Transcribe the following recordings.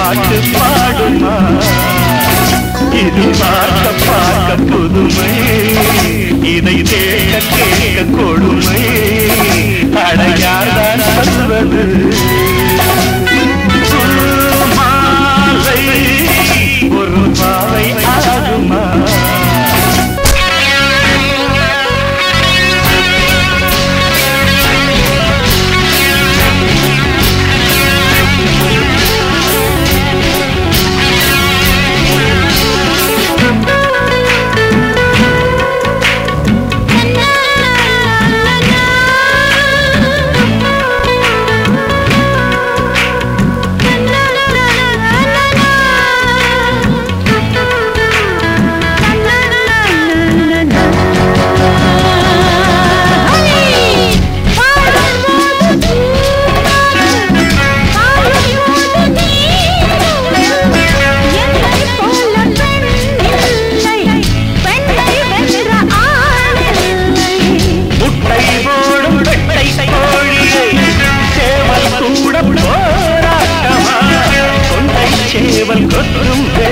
பாட்டு பாடுமா? இது பார்க்க பார்க்க புதுமை. இதை கேட்க கேட்க கொடுமை. அடையாதான் சொல்வது. சேவல் கொற்றும்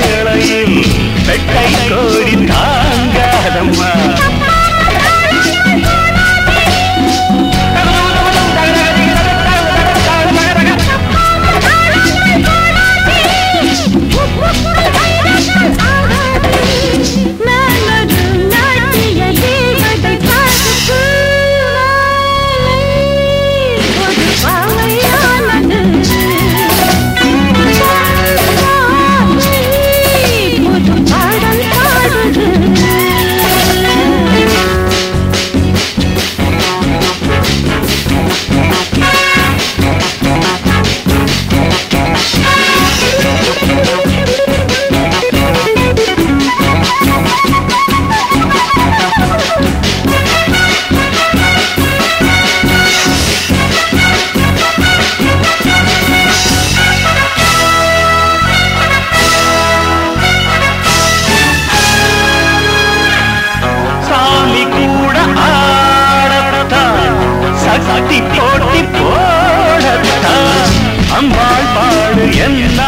கட்டி போட்டி போடத்தான் அம்பாள் பாடு என்ன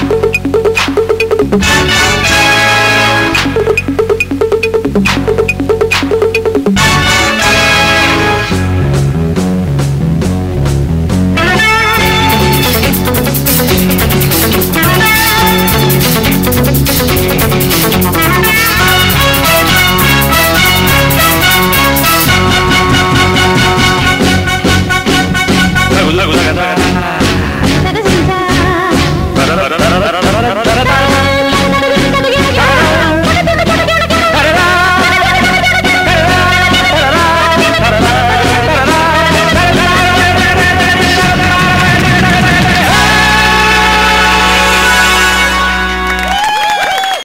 thank you